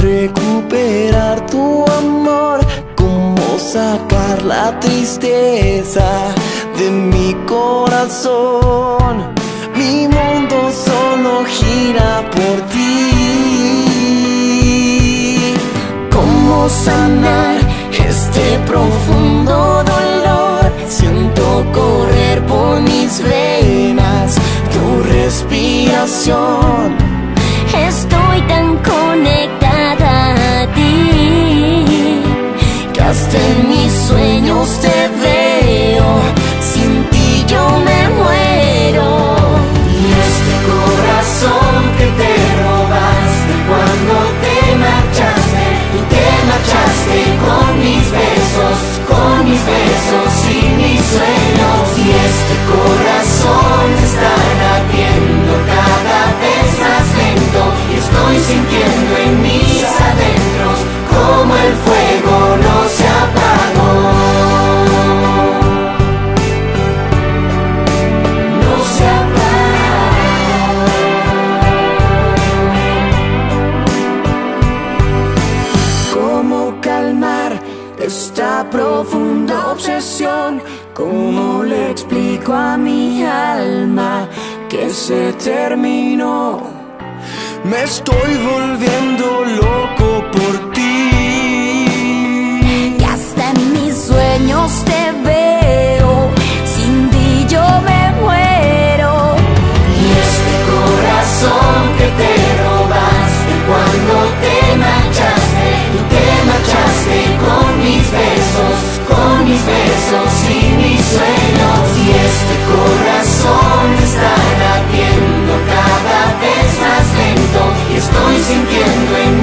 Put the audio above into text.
recuperar tu amor? ¿Cómo sacar la tristeza de mi corazón? Mi mundo solo gira por ti. ¿Cómo sanar este profundo dolor? Siento correr por mis venas tu respiración. Estoy tan conectada a ti que hasta en mis sueños te profunda obsesión? ¿Cómo le explico a mi alma que se terminó? Me estoy volviendo loco por ti. sintiendo en